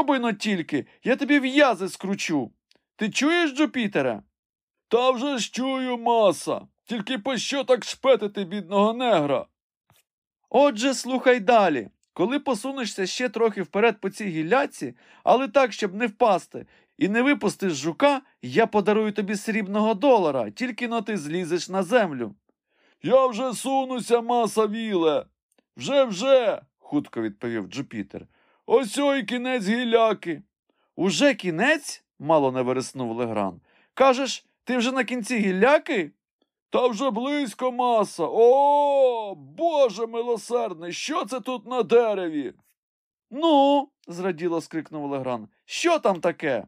Спробуй но тільки, я тобі в'язи скручу. Ти чуєш, Джупітере? Та вже ж чую маса. Тільки пощо так шпетити бідного негра? Отже, слухай далі. Коли посунешся ще трохи вперед по цій гілляці, але так, щоб не впасти, і не випустиш жука, я подарую тобі срібного долара, тільки но ти злізеш на землю. Я вже сунуся, маса віле. Вже вже, хутко відповів Джупітер. Ось ой кінець гіляки. Уже кінець? мало не вереснув Легран. Кажеш, ти вже на кінці гілляки? Та вже близько маса. О, Боже милосердний, що це тут на дереві? Ну, зраділо скрикнув Легран. Що там таке?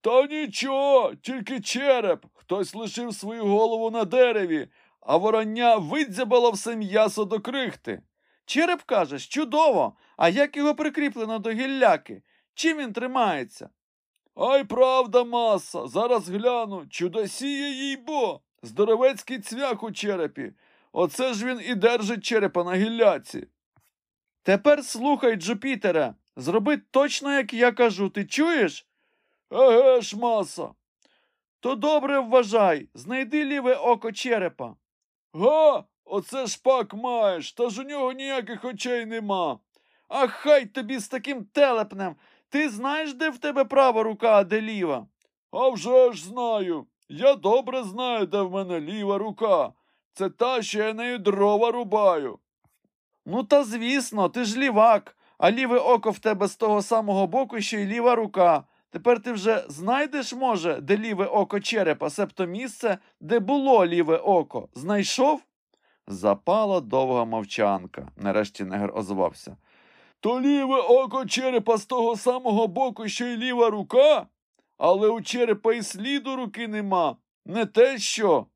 Та нічого, тільки череп. Хтось лишив свою голову на дереві, а вороння видзябало все м'ясо до крихти. Череп кажеш, чудово. А як його прикріплено до гілляки? Чим він тримається? Ай правда, маса. Зараз гляну. Чудосіє їй бо. Здоровецький цвях у черепі. Оце ж він і держить черепа на гілляці. Тепер слухай, Джупітере, зроби точно, як я кажу, ти чуєш? Еге ж, маса. То добре вважай, знайди ліве око черепа. Га, оце ж пак маєш, та ж у нього ніяких очей нема. А хай тобі з таким телепнем. Ти знаєш, де в тебе права рука, а де ліва? А вже ж знаю. Я добре знаю, де в мене ліва рука. Це та, що я нею дрова рубаю. Ну, та звісно, ти ж лівак, а ліве око в тебе з того самого боку, що й ліва рука. Тепер ти вже знайдеш, може, де ліве око черепа, себто місце, де було ліве око. Знайшов? Запала довга мовчанка. Нарешті негр озвався. То ліве око черепа з того самого боку, що й ліва рука, але у черепа і сліду руки нема. Не те що.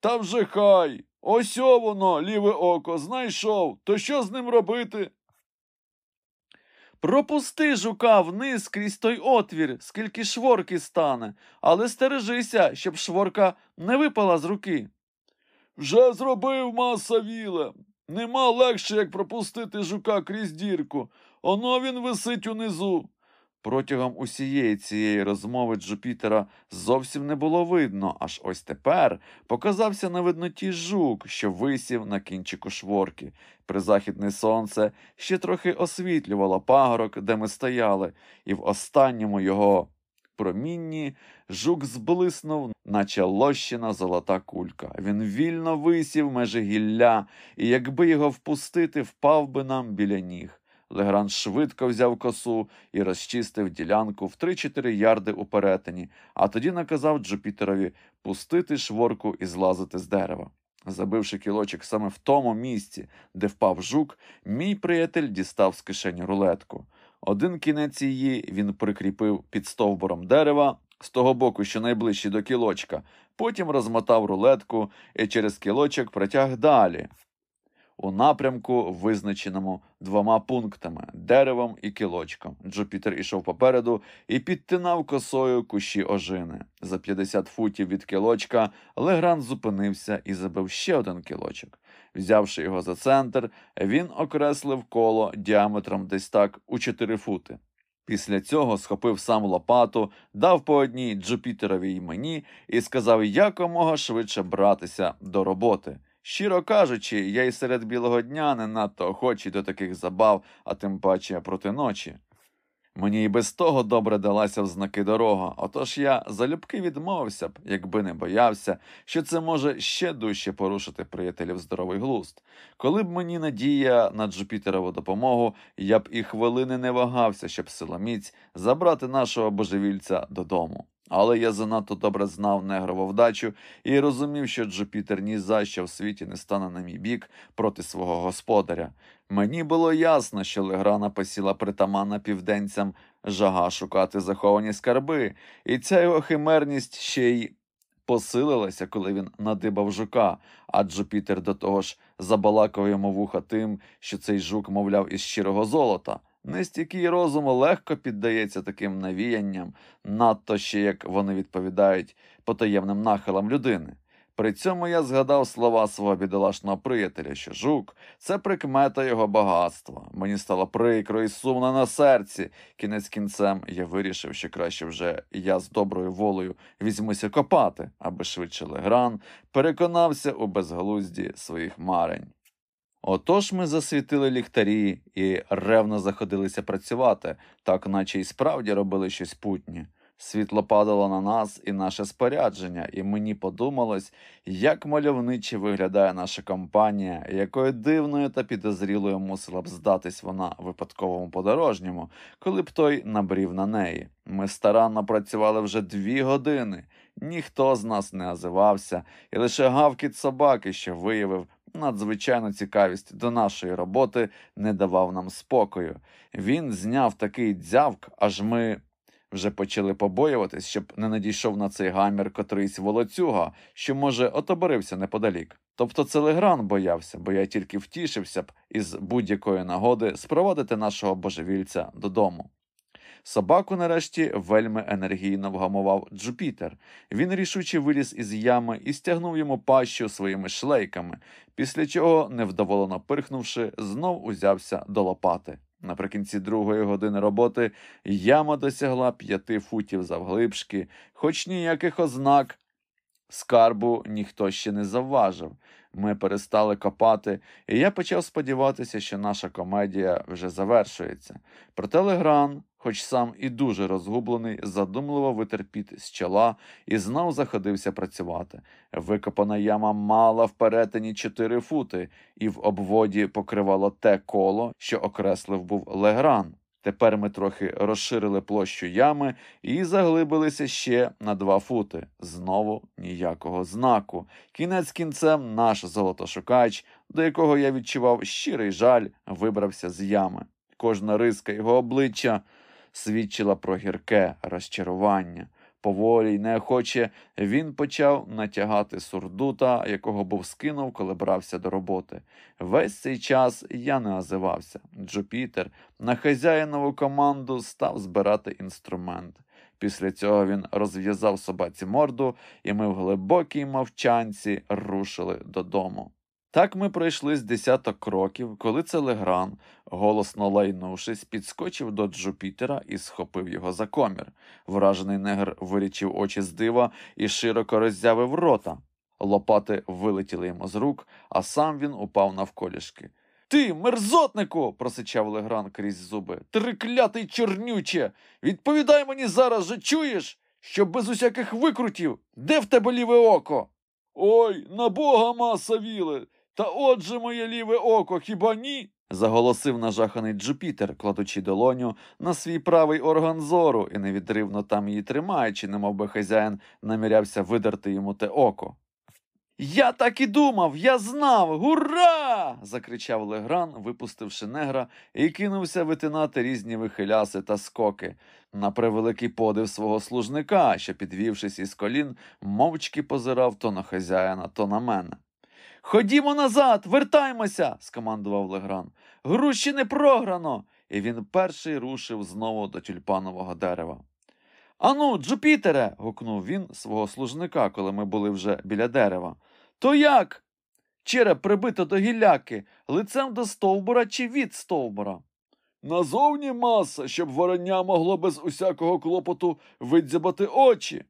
Та вже хай. Ось воно, ліве око, знайшов. То що з ним робити? Пропусти жука вниз крізь той отвір, скільки шворки стане, але стережися, щоб шворка не випала з руки. Вже зробив маса віле. Нема легше, як пропустити жука крізь дірку. Оно він висить унизу. Протягом усієї цієї розмови Джупітера зовсім не було видно, аж ось тепер показався на видноті жук, що висів на кінчику шворки. Призахідне сонце ще трохи освітлювало пагорок, де ми стояли, і в останньому його промінні жук зблиснув, наче лощина золота кулька. Він вільно висів межі гілля, і якби його впустити, впав би нам біля ніг. Легран швидко взяв косу і розчистив ділянку в 3-4 ярди у перетині, а тоді наказав Джупітерові пустити шворку і злазити з дерева. Забивши кілочок саме в тому місці, де впав жук, мій приятель дістав з кишені рулетку. Один кінець її він прикріпив під стовбуром дерева з того боку, що найближчий до кілочка, потім розмотав рулетку і через кілочок протяг далі у напрямку, визначеному двома пунктами деревом і кілочком. Джупітер ішов попереду і підтинав косою кущі ожини. За 50 футів від кілочка Легран зупинився і забив ще один кілочок. Взявши його за центр, він окреслив коло діаметром десь так у 4 фути. Після цього схопив сам лопату, дав по одній Джупітерові й мені і сказав якомога швидше братися до роботи. Щиро кажучи, я й серед білого дня не надто охочий до таких забав, а тим паче проти ночі. Мені й без того добре далася в знаки дорога, отож я залюбки відмовився б, якби не боявся, що це може ще дужче порушити приятелів здоровий глузд. Коли б мені надія на Джупітерову допомогу, я б і хвилини не вагався, щоб силоміць забрати нашого божевільця додому. Але я занадто добре знав негрову вдачу і розумів, що Джупітер ні за що в світі не стане на мій бік проти свого господаря. Мені було ясно, що Леграна посіла притаманна південцям жага шукати заховані скарби, і ця його химерність ще й посилилася, коли він надибав жука, а Джупітер до того ж забалакав йому вуха тим, що цей жук, мовляв, із щирого золота. Нестійкий розум легко піддається таким навіянням, надто ще як вони відповідають потаємним нахилам людини. При цьому я згадав слова свого бідолашного приятеля, що жук це прикмета його багатства. Мені стало прикро і сумно на серці. Кінець кінцем я вирішив, що краще вже я з доброю волею візьмуся копати, аби швидше Легран переконався у безглузді своїх марень. Отож ми засвітили ліхтарі і ревно заходилися працювати, так наче й справді робили щось путнє. Світло падало на нас і наше спорядження, і мені подумалось, як мальовниче виглядає наша компанія, якою дивною та підозрілою мусила б здатись вона випадковому подорожньому, коли б той набрів на неї. Ми старанно працювали вже дві години. Ніхто з нас не озивався, і лише гавкіт собаки, що виявив надзвичайну цікавість до нашої роботи, не давав нам спокою. Він зняв такий дзявк, аж ми вже почали побоюватись, щоб не надійшов на цей гамір котрийсь волоцюга, що, може, отоборився неподалік. Тобто це Легран боявся, бо я тільки втішився б із будь-якої нагоди спровадити нашого божевільця додому. Собаку, нарешті, вельми енергійно вгамував Джупітер. Він рішуче виліз із ями і стягнув йому пащу своїми шлейками, після чого, невдоволено пирхнувши, знов узявся до лопати. Наприкінці другої години роботи яма досягла п'яти футів завглибшки, хоч ніяких ознак скарбу ніхто ще не завважив. Ми перестали копати, і я почав сподіватися, що наша комедія вже завершується. Проте Легран, хоч сам і дуже розгублений, задумливо витер піт з чола і знов заходився працювати. Викопана яма мала в перетині чотири фути, і в обводі покривало те коло, що окреслив був Легран. Тепер ми трохи розширили площу ями і заглибилися ще на два фути. Знову ніякого знаку. Кінець кінцем наш золотошукач, до якого я відчував щирий жаль, вибрався з ями. Кожна риска його обличчя свідчила про гірке розчарування. Поволі й неохоче він почав натягати сурдута, якого був скинув, коли брався до роботи. Весь цей час я не озивався. Джупітер на хазяїнову команду став збирати інструмент. Після цього він розв'язав собаці морду, і ми в глибокій мовчанці рушили додому. Так ми пройшли з десяток кроків, коли це Легран, голосно лайнувшись, підскочив до Джупітера і схопив його за комір. Вражений негр вирічив очі з дива і широко роззявив рота. Лопати вилетіли йому з рук, а сам він упав навколішки. Ти, мерзотнику, просичав Легран крізь зуби. Триклятий чорнюче. Відповідай мені зараз же чуєш, що без усяких викрутів. Де в тебе ліве око? Ой, на бога маса віле. Та отже моє ліве око, хіба ні? заголосив нажаханий Джупітер, кладучи долоню на свій правий орган зору і невідривно там її тримаючи, немов би хазяїн намірявся видерти йому те око. Я так і думав, я знав. Гура! закричав Легран, випустивши негра, і кинувся витинати різні вихиляси та скоки. На превеликий подив свого служника, що, підвівшись із колін, мовчки позирав то на хазяїна, то на мене. Ходімо назад, вертаймося, скомандував Легран. Груші не програно. І він перший рушив знову до тюльпанового дерева. Ану, Джупітере. гукнув він свого служника, коли ми були вже біля дерева. То як? Череп прибито до гілляки, лицем до стовбура чи від стовбура? Назовні маса, щоб вороння могло без усякого клопоту видзябати очі.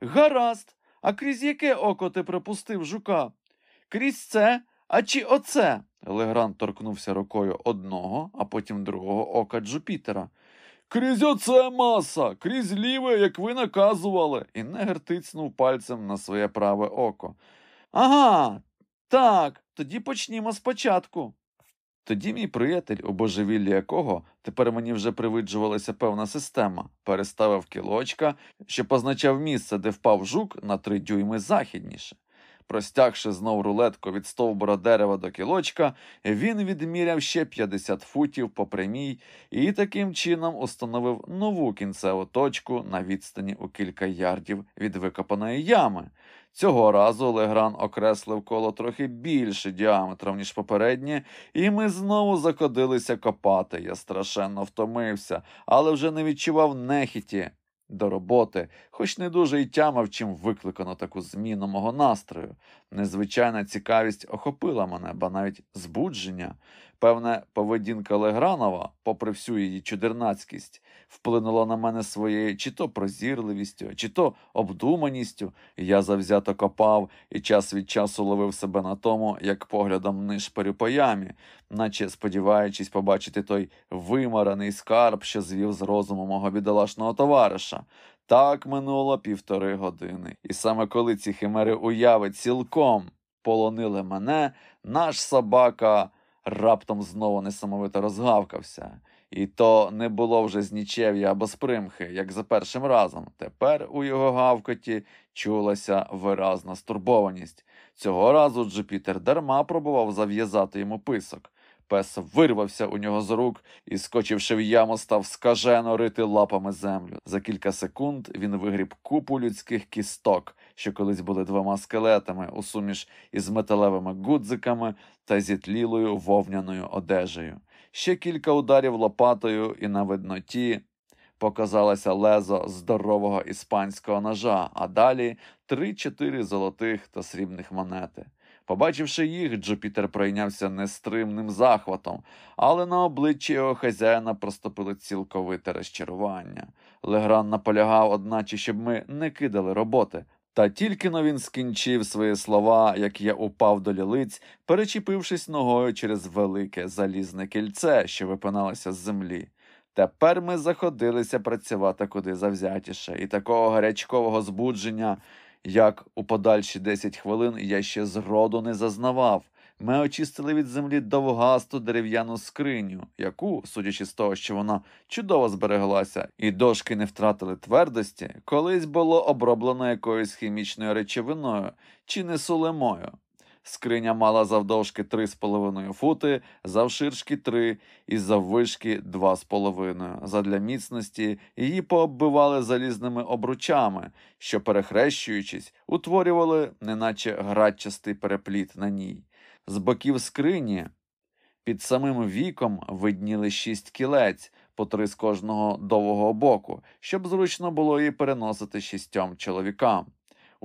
Гаразд, а крізь яке око ти припустив жука? Крізь це, а чи оце? Легран торкнувся рукою одного, а потім другого ока Джупітера. Крізь оце маса, крізь ліве, як ви наказували, і негр тицнув пальцем на своє праве око. Ага, так, тоді почнімо спочатку. Тоді мій приятель, у божевіллі якого тепер мені вже привиджувалася певна система, переставив кілочка, що позначав місце, де впав жук на три дюйми західніше. Простягши знов рулетку від стовбура дерева до кілочка, він відміряв ще 50 футів по прямій і таким чином установив нову кінцеву точку на відстані у кілька ярдів від викопаної ями. Цього разу Легран окреслив коло трохи більше діаметром, ніж попереднє, і ми знову заходилися копати. Я страшенно втомився, але вже не відчував нехіті до роботи, хоч не дуже й тямав, чим викликано таку зміну мого настрою. Незвичайна цікавість охопила мене, ба навіть збудження. Певне, поведінка Легранова, попри всю її чудернацькість, вплинула на мене своєю чи то прозірливістю, чи то обдуманістю. Я завзято копав і час від часу ловив себе на тому, як поглядом нишпорю по ямі, наче сподіваючись побачити той вимараний скарб, що звів з розуму мого бідолашного товариша. Так минуло півтори години, і саме коли ці химери уяви цілком полонили мене, наш собака раптом знову несамовито розгавкався. І то не було вже з нічев'я або з примхи, як за першим разом. Тепер у його гавкоті чулася виразна стурбованість. Цього разу Джупітер дарма пробував зав'язати йому писок. Пес вирвався у нього з рук і, скочивши в яму, став скажено рити лапами землю. За кілька секунд він вигріб купу людських кісток, що колись були двома скелетами, у суміш із металевими гудзиками та зітлілою вовняною одежею. Ще кілька ударів лопатою, і на видноті показалося лезо здорового іспанського ножа, а далі три-чотири золотих та срібних монети. Побачивши їх, Джупітер пройнявся нестримним захватом, але на обличчі його хазяїна проступило цілковите розчарування. Легран наполягав, одначе, щоб ми не кидали роботи. Та тільки но він скінчив свої слова, як я упав до лілиць, перечепившись ногою через велике залізне кільце, що випиналося з землі. Тепер ми заходилися працювати куди завзятіше, і такого гарячкового збудження, як у подальші десять хвилин, я ще зроду не зазнавав. Ми очистили від землі довгасту дерев'яну скриню, яку, судячи з того, що вона чудово збереглася, і дошки не втратили твердості, колись було оброблено якоюсь хімічною речовиною чи не сулемою. Скриня мала завдовжки 3,5 фути, завширшки 3 і заввишки 2,5. Задля міцності її пооббивали залізними обручами, що, перехрещуючись, утворювали неначе градчастий перепліт на ній. З боків скрині під самим віком видніли шість кілець, по три з кожного довгого боку, щоб зручно було її переносити шістьом чоловікам.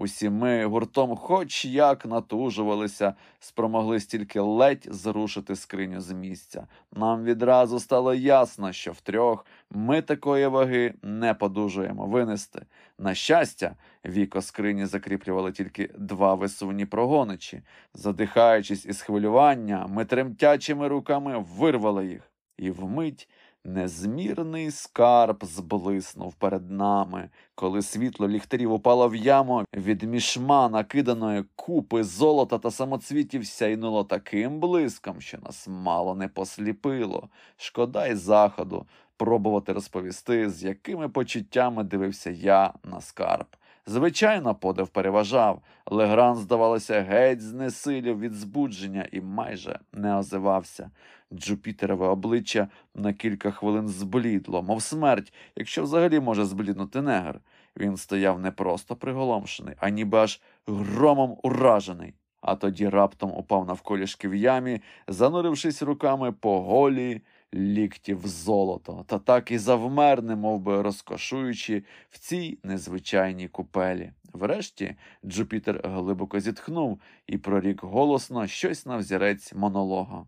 Усі ми гуртом, хоч як натужувалися, спромогли стільки ледь зрушити скриню з місця. Нам відразу стало ясно, що втрьох ми такої ваги не подужуємо винести. На щастя, віко скрині закріплювали тільки два висувні прогоничі. Задихаючись із хвилювання, ми тремтячими руками вирвали їх, і вмить Незмірний скарб зблиснув перед нами, коли світло ліхтарів упало в яму, від мішма накиданої купи золота та самоцвітів сяйнуло таким блиском, що нас мало не посліпило. Шкода й заходу пробувати розповісти, з якими почуттями дивився я на скарб. Звичайно, подив переважав. Легран, здавалося, геть знесилів від збудження і майже не озивався. Джупітерове обличчя на кілька хвилин зблідло, мов смерть, якщо взагалі може збліднути негр. Він стояв не просто приголомшений, а ніби аж громом уражений. А тоді раптом упав навколішки в ямі, занурившись руками по голі ліктів золото, та так і завмер, мов би розкошуючи в цій незвичайній купелі. Врешті Джупітер глибоко зітхнув і прорік голосно щось на взірець монолога.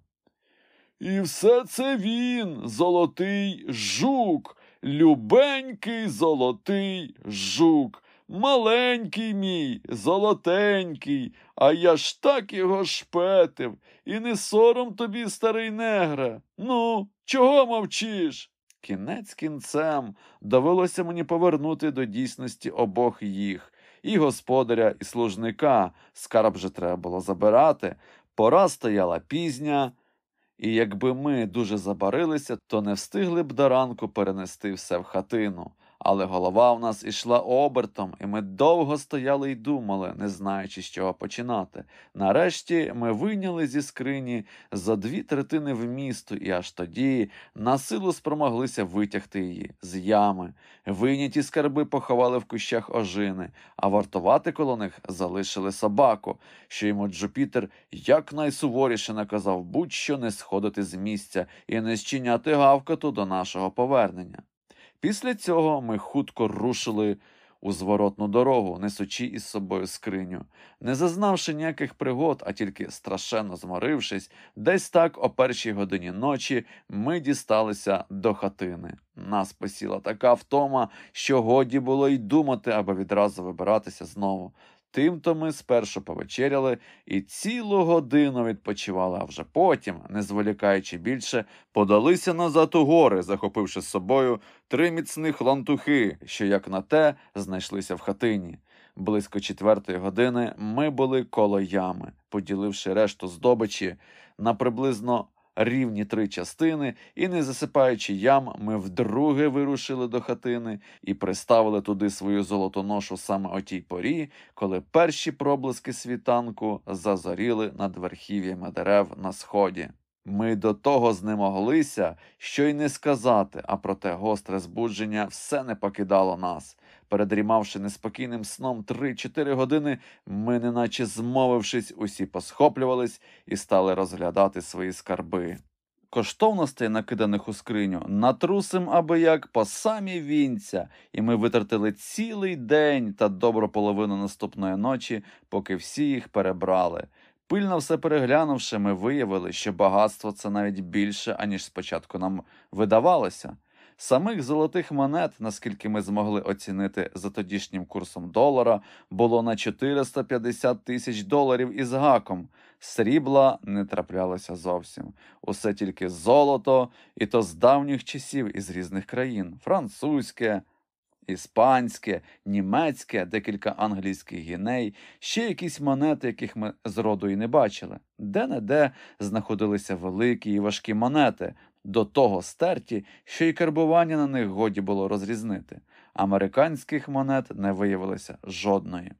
І все це він, золотий жук, любенький золотий жук, маленький мій, золотенький, а я ж так його шпетив, і не сором тобі, старий негра. Ну, чого мовчиш? Кінець кінцем довелося мені повернути до дійсності обох їх, і господаря, і служника. Скарб же треба було забирати. Пора стояла пізня. І якби ми дуже забарилися, то не встигли б до ранку перенести все в хатину. Але голова в нас ішла обертом, і ми довго стояли й думали, не знаючи, з чого починати. Нарешті ми вийняли зі скрині за дві третини вмісту, і аж тоді на силу спромоглися витягти її з ями. Вийняті скарби поховали в кущах ожини, а вартувати коло них залишили собаку, що йому Джупітер якнайсуворіше наказав будь-що не сходити з місця і не зчиняти гавкату до нашого повернення. Після цього ми хутко рушили у зворотну дорогу, несучи із собою скриню. Не зазнавши ніяких пригод, а тільки страшенно зморившись, десь так о першій годині ночі ми дісталися до хатини. Нас посіла така втома, що годі було й думати, аби відразу вибиратися знову. Тимто ми спершу повечеряли і цілу годину відпочивали, а вже потім, не зволікаючи більше, подалися назад у гори, захопивши з собою три міцних лантухи, що, як на те, знайшлися в хатині. Близько четвертої години ми були коло ями, поділивши решту здобичі на приблизно рівні три частини, і, не засипаючи ям, ми вдруге вирушили до хатини і приставили туди свою золотоношу саме о тій порі, коли перші проблиски світанку зазоріли над верхів'ями дерев на сході. Ми до того знемоглися, що й не сказати, а проте гостре збудження все не покидало нас. Передрімавши неспокійним сном три-чотири години, ми, неначе змовившись, усі посхоплювались і стали розглядати свої скарби. Коштовностей, накиданих у скриню, натрусим аби як по самі вінця, і ми витратили цілий день та добру половину наступної ночі, поки всі їх перебрали. Пильно все переглянувши, ми виявили, що багатство це навіть більше, аніж спочатку нам видавалося. Самих золотих монет, наскільки ми змогли оцінити за тодішнім курсом долара, було на 450 тисяч доларів із гаком. Срібла не траплялося зовсім. Усе тільки золото, і то з давніх часів із різних країн: французьке, іспанське, німецьке, декілька англійських гіней, ще якісь монети, яких ми зроду і не бачили. Де-не-де знаходилися великі і важкі монети, до того стерті, що й карбування на них годі було розрізнити. Американських монет не виявилося жодної.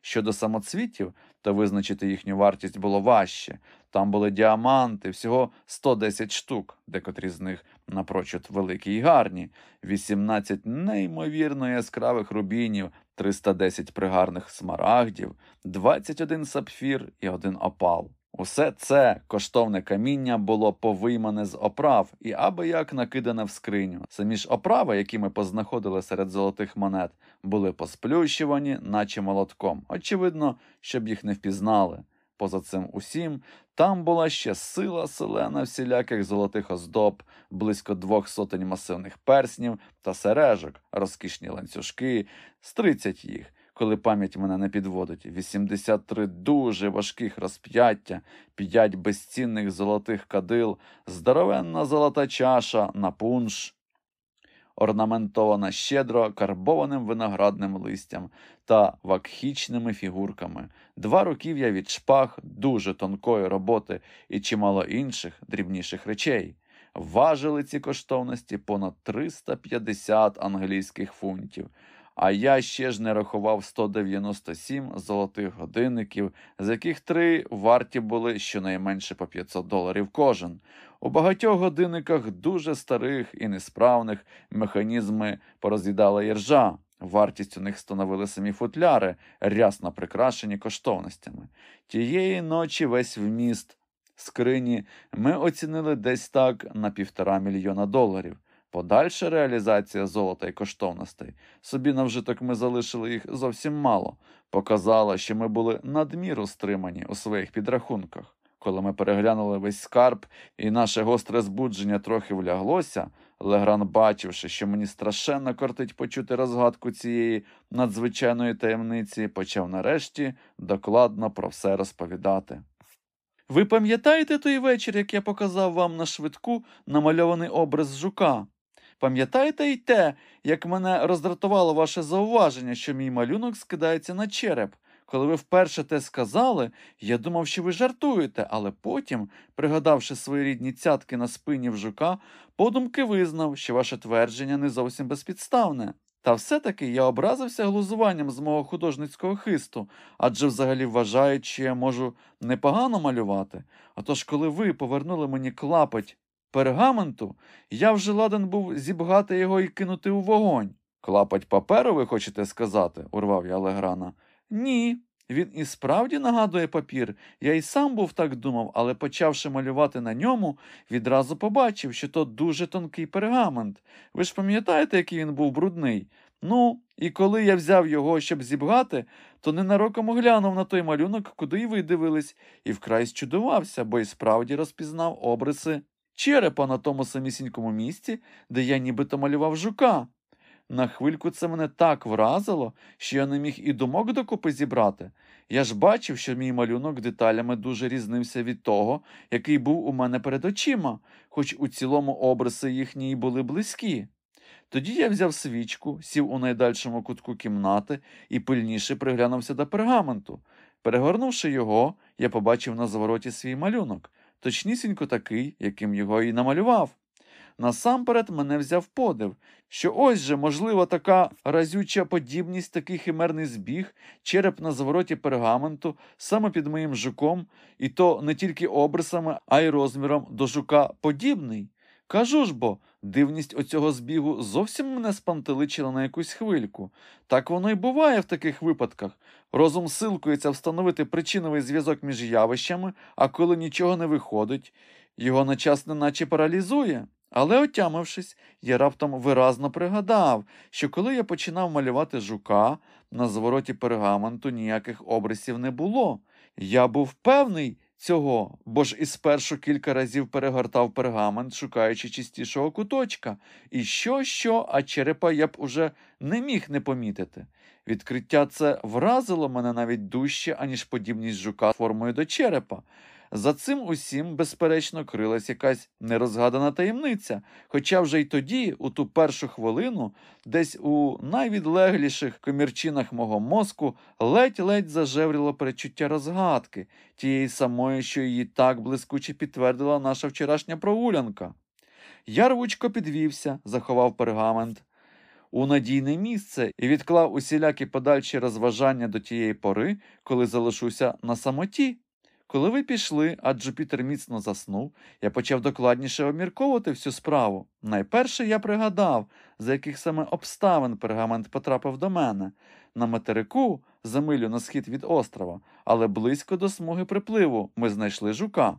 Щодо самоцвітів, то визначити їхню вартість було важче. Там були діаманти, всього 110 штук, декотрі з них напрочуд великі й гарні, 18 неймовірно яскравих рубінів, 310 пригарних смарагдів, 21 сапфір і один опал. Усе це коштовне каміння було повиймане з оправ і аби як накидане в скриню. Самі ж оправи, які ми познаходили серед золотих монет, були посплющувані, наче молотком. Очевидно, щоб їх не впізнали. Поза цим усім, там була ще сила селена всіляких золотих оздоб, близько двох сотень масивних перснів та сережок, розкішні ланцюжки, з тридцять їх коли пам'ять мене не підводить, 83 дуже важких розп'яття, п'ять безцінних золотих кадил, здоровенна золота чаша на пунш, орнаментована щедро карбованим виноградним листям та вакхічними фігурками, два руків'я від шпаг, дуже тонкої роботи і чимало інших дрібніших речей. Важили ці коштовності понад 350 англійських фунтів. А я ще ж не рахував 197 золотих годинників, з яких три варті були щонайменше по 500 доларів кожен. У багатьох годинниках дуже старих і несправних механізми пороз'їдала іржа. Вартість у них становили самі футляри, рясно прикрашені коштовностями. Тієї ночі весь вміст скрині ми оцінили десь так на півтора мільйона доларів. Подальша реалізація золота і коштовностей собі на вжиток ми залишили їх зовсім мало, показала, що ми були надміру стримані у своїх підрахунках. Коли ми переглянули весь скарб і наше гостре збудження трохи вляглося, Легран, бачивши, що мені страшенно кортить почути розгадку цієї надзвичайної таємниці, почав нарешті докладно про все розповідати. Ви пам'ятаєте той вечір, як я показав вам на швидку намальований образ жука? Пам'ятаєте й те, як мене роздратувало ваше зауваження, що мій малюнок скидається на череп? Коли ви вперше те сказали, я думав, що ви жартуєте, але потім, пригадавши свої рідні цятки на спині в жука, подумки визнав, що ваше твердження не зовсім безпідставне. Та все-таки я образився глузуванням з мого художницького хисту, адже взагалі вважаю, що я можу непогано малювати. Отож, коли ви повернули мені клапоть пергаменту, я вже ладен був зібгати його і кинути у вогонь. Клапоть паперу, ви хочете сказати? урвав я Леграна. Ні. Він і справді нагадує папір. Я й сам був так думав, але почавши малювати на ньому, відразу побачив, що то дуже тонкий пергамент. Ви ж пам'ятаєте, який він був брудний? Ну, і коли я взяв його, щоб зібгати, то ненароком оглянув на той малюнок, куди й ви дивились, і вкрай зчудувався, бо й справді розпізнав обриси черепа на тому самісінькому місці, де я нібито малював жука. На хвильку це мене так вразило, що я не міг і думок докупи зібрати. Я ж бачив, що мій малюнок деталями дуже різнився від того, який був у мене перед очима, хоч у цілому обриси їхні були близькі. Тоді я взяв свічку, сів у найдальшому кутку кімнати і пильніше приглянувся до пергаменту. Перегорнувши його, я побачив на звороті свій малюнок, точнісінько такий, яким його і намалював. Насамперед мене взяв подив, що ось же, можливо, така разюча подібність, такий химерний збіг, череп на звороті пергаменту, саме під моїм жуком, і то не тільки обрисами, а й розміром до жука подібний. Кажу ж бо, дивність оцього збігу зовсім мене спантеличила на якусь хвильку. Так воно й буває в таких випадках. Розум силкується встановити причиновий зв'язок між явищами, а коли нічого не виходить, його на час неначе паралізує. Але, отямившись, я раптом виразно пригадав, що коли я починав малювати жука, на звороті пергаменту ніяких обрисів не було. Я був певний цього, бо ж і спершу кілька разів перегортав пергамент, шукаючи чистішого куточка, і що, що, а черепа я б уже не міг не помітити. Відкриття це вразило мене навіть дужче, аніж подібність жука формою до черепа. За цим усім, безперечно, крилась якась нерозгадана таємниця, хоча вже й тоді, у ту першу хвилину, десь у найвідлегліших комірчинах мого мозку ледь-ледь зажевріло перечуття розгадки, тієї самої, що її так блискуче підтвердила наша вчорашня прогулянка. Я рвучко підвівся, заховав пергамент у надійне місце і відклав усілякі подальші розважання до тієї пори, коли залишуся на самоті. Коли ви пішли, а Джупітер міцно заснув, я почав докладніше обмірковувати всю справу. Найперше я пригадав, за яких саме обставин пергамент потрапив до мене на материку, за милю на схід від острова, але близько до смуги припливу ми знайшли жука.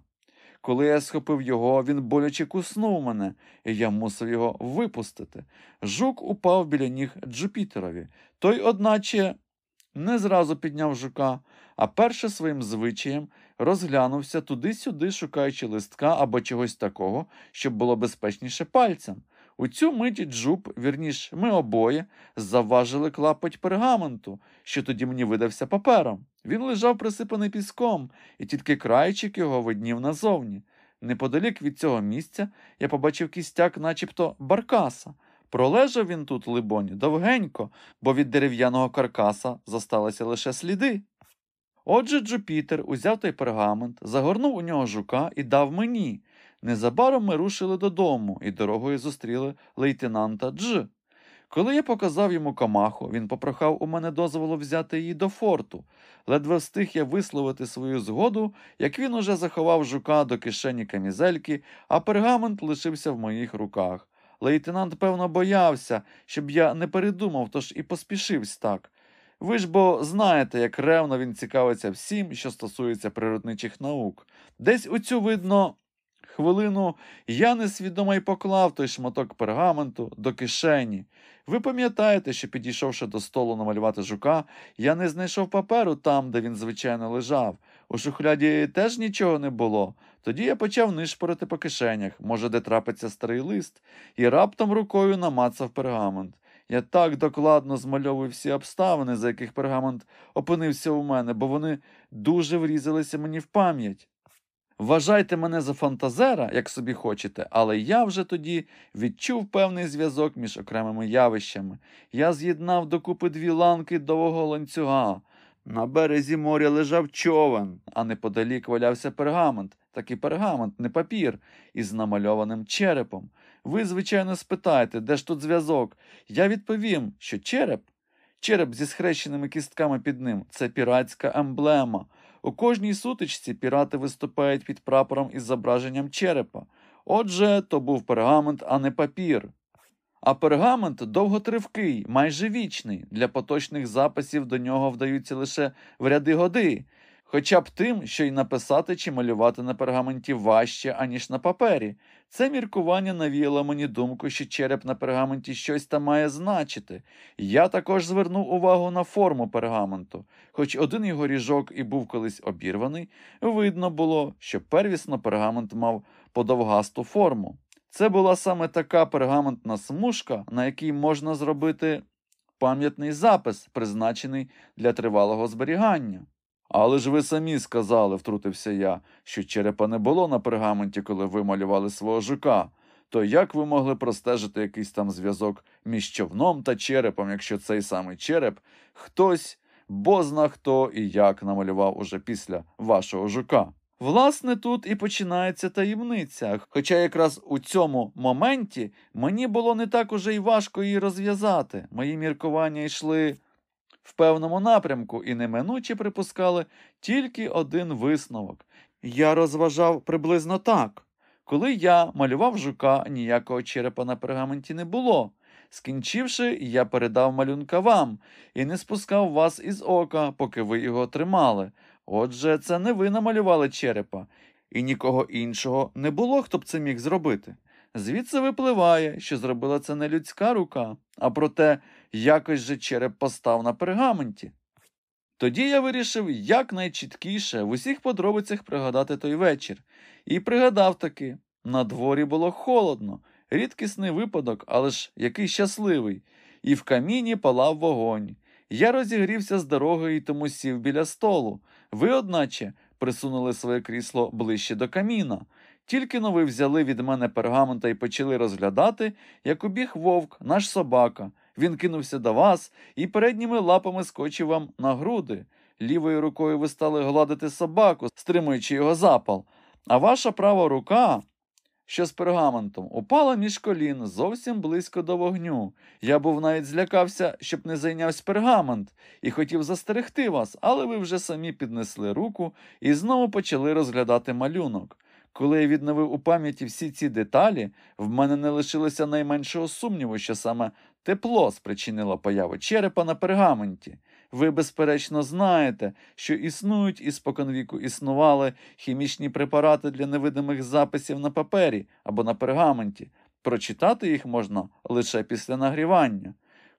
Коли я схопив його, він боляче куснув мене, і я мусив його випустити. Жук упав біля ніг Джупітерові. Той, одначе, не зразу підняв жука, а перше своїм звичаєм розглянувся туди-сюди, шукаючи листка або чогось такого, щоб було безпечніше пальцем. У цю мить Джуб, вірніш, ми обоє, завважили клапоть пергаменту, що тоді мені видався папером. Він лежав присипаний піском, і тільки крайчик його виднів назовні. Неподалік від цього місця я побачив кістяк, начебто баркаса. Пролежав він тут, либонь, довгенько, бо від дерев'яного каркаса зосталися лише сліди. Отже, Джупітер узяв той пергамент, загорнув у нього жука і дав мені. Незабаром ми рушили додому і дорогою зустріли лейтенанта Дж. Коли я показав йому камаху, він попрохав у мене дозволу взяти її до форту. Ледве встиг я висловити свою згоду, як він уже заховав жука до кишені камізельки, а пергамент лишився в моїх руках. Лейтенант, певно, боявся, щоб я не передумав, тож і поспішився так. Ви ж бо знаєте, як ревно він цікавиться всім, що стосується природничих наук. Десь у цю, видно, хвилину я несвідомо й поклав той шматок пергаменту до кишені. Ви пам'ятаєте, що, підійшовши до столу намалювати жука, я не знайшов паперу там, де він звичайно лежав. У шухляді теж нічого не було. Тоді я почав нишпорити по кишенях, може, де трапиться старий лист, і раптом рукою намацав пергамент. Я так докладно змальовую всі обставини, за яких пергамент опинився у мене, бо вони дуже врізалися мені в пам'ять. Вважайте мене за фантазера, як собі хочете, але я вже тоді відчув певний зв'язок між окремими явищами. Я з'єднав докупи дві ланки довгого ланцюга. На березі моря лежав човен, а неподалік валявся пергамент, такий пергамент, не папір, із намальованим черепом. Ви, звичайно, спитаєте, де ж тут зв'язок? Я відповім, що череп, череп зі схрещеними кістками під ним це піратська емблема. У кожній сутичці пірати виступають під прапором із зображенням черепа. Отже, то був пергамент, а не папір. А пергамент довготривкий, майже вічний. Для поточних записів до нього вдаються лише в ряди годи. Хоча б тим, що й написати чи малювати на пергаменті важче, аніж на папері. Це міркування навіяло мені думку, що череп на пергаменті щось там має значити. Я також звернув увагу на форму пергаменту. Хоч один його ріжок і був колись обірваний, видно було, що первісно пергамент мав подовгасту форму. Це була саме така пергаментна смужка, на якій можна зробити пам'ятний запис, призначений для тривалого зберігання. Але ж ви самі сказали, втрутився я, що черепа не було на пергаменті, коли ви малювали свого жука. То як ви могли простежити якийсь там зв'язок між човном та черепом, якщо цей самий череп хтось, бозна хто і як намалював уже після вашого жука? Власне, тут і починається таємниця, хоча якраз у цьому моменті мені було не так уже й важко її розв'язати. Мої міркування йшли в певному напрямку і неминуче припускали тільки один висновок. Я розважав приблизно так. Коли я малював жука, ніякого черепа на пергаменті не було. Скінчивши, я передав малюнка вам і не спускав вас із ока, поки ви його тримали. Отже, це не ви намалювали черепа, і нікого іншого не було, хто б це міг зробити. Звідси випливає, що зробила це не людська рука, а проте якось же череп постав на пергаменті. Тоді я вирішив якнайчіткіше в усіх подробицях пригадати той вечір, і пригадав таки на дворі було холодно, рідкісний випадок, але ж який щасливий, і в каміні палав вогонь. Я розігрівся з дороги і тому сів біля столу. Ви, одначе, присунули своє крісло ближче до каміна. Тільки но ви взяли від мене пергамента і почали розглядати, як убіг вовк, наш собака. Він кинувся до вас і передніми лапами скочив вам на груди. Лівою рукою ви стали гладити собаку, стримуючи його запал. А ваша права рука, що з пергаментом, упала між колін зовсім близько до вогню. Я був навіть злякався, щоб не зайнявся пергамент, і хотів застерегти вас, але ви вже самі піднесли руку і знову почали розглядати малюнок. Коли я відновив у пам'яті всі ці деталі, в мене не лишилося найменшого сумніву, що саме тепло спричинило появу черепа на пергаменті. Ви, безперечно, знаєте, що існують і споконвіку існували хімічні препарати для невидимих записів на папері або на пергаменті. Прочитати їх можна лише після нагрівання.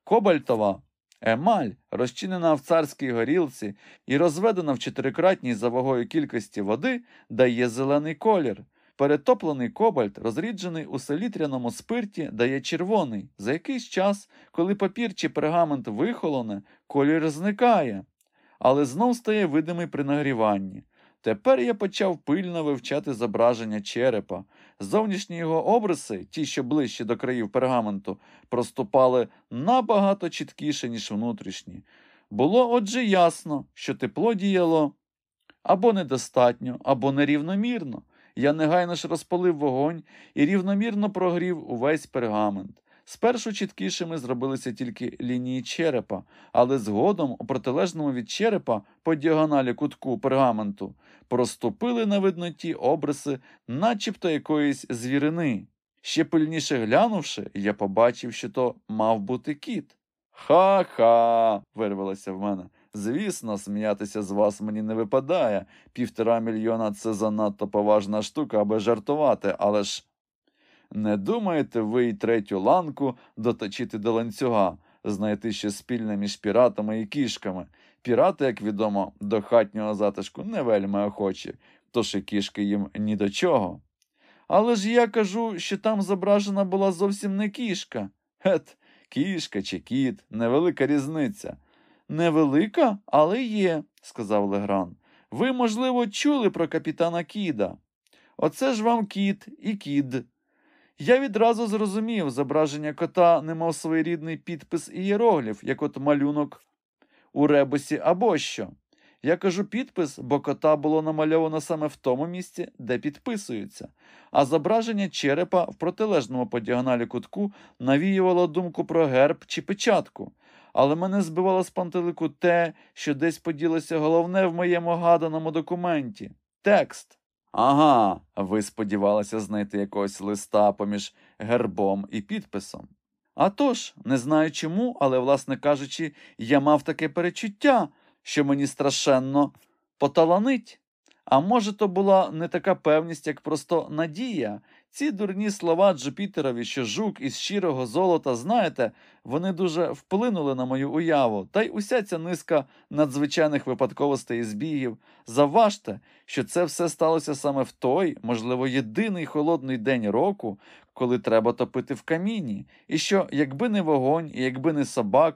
Кобальтова емаль, розчинена в царській горілці і розведена в чотирикратній за вагою кількості води, дає зелений колір. Перетоплений кобальт, розріджений у селітряному спирті, дає червоний. За якийсь час, коли папір чи пергамент вихолоне, колір зникає, але знов стає видимий при нагріванні. Тепер я почав пильно вивчати зображення черепа. Зовнішні його обриси, ті, що ближче до країв пергаменту, проступали набагато чіткіше, ніж внутрішні. Було отже ясно, що тепло діяло або недостатньо, або нерівномірно. Я негайно ж розпалив вогонь і рівномірно прогрів увесь пергамент. Спершу чіткішими зробилися тільки лінії черепа, але згодом, у протилежному від черепа, по діагоналі кутку пергаменту, проступили на видноті обриси, начебто якоїсь звірини. Ще пильніше глянувши, я побачив, що то мав бути кіт. Ха-ха. вирвалося в мене. Звісно, сміятися з вас мені не випадає. Півтора мільйона це занадто поважна штука, аби жартувати, але ж не думаєте ви й третю ланку доточити до ланцюга, знайти ще спільне між піратами і кішками. Пірати, як відомо, до хатнього затишку не вельми охочі, тож і кішки їм ні до чого. Але ж я кажу, що там зображена була зовсім не кішка. Гет, кішка чи кіт, невелика різниця. Невелика, але є, сказав Легран. Ви, можливо, чули про капітана Кіда. Оце ж вам кіт і кід. Я відразу зрозумів, зображення кота немов своєрідний підпис ієрогліф, як от малюнок у ребусі або що. Я кажу підпис, бо кота було намальовано саме в тому місці, де підписується, а зображення черепа в протилежному по діагоналі кутку навіювало думку про герб чи печатку. Але мене збивало з пантелику те, що десь поділося головне в моєму гаданому документі текст. Ага, ви сподівалися знайти якогось листа поміж гербом і підписом. А тож, не знаю чому, але, власне кажучи, я мав таке перечуття, що мені страшенно поталанить? А може, то була не така певність, як просто надія. Ці дурні слова Джупітерові, що жук із щирого золота, знаєте, вони дуже вплинули на мою уяву, та й уся ця низка надзвичайних випадковостей і збігів. Заважте, що це все сталося саме в той, можливо, єдиний холодний день року, коли треба топити в каміні, і що, якби не вогонь, і якби не собак,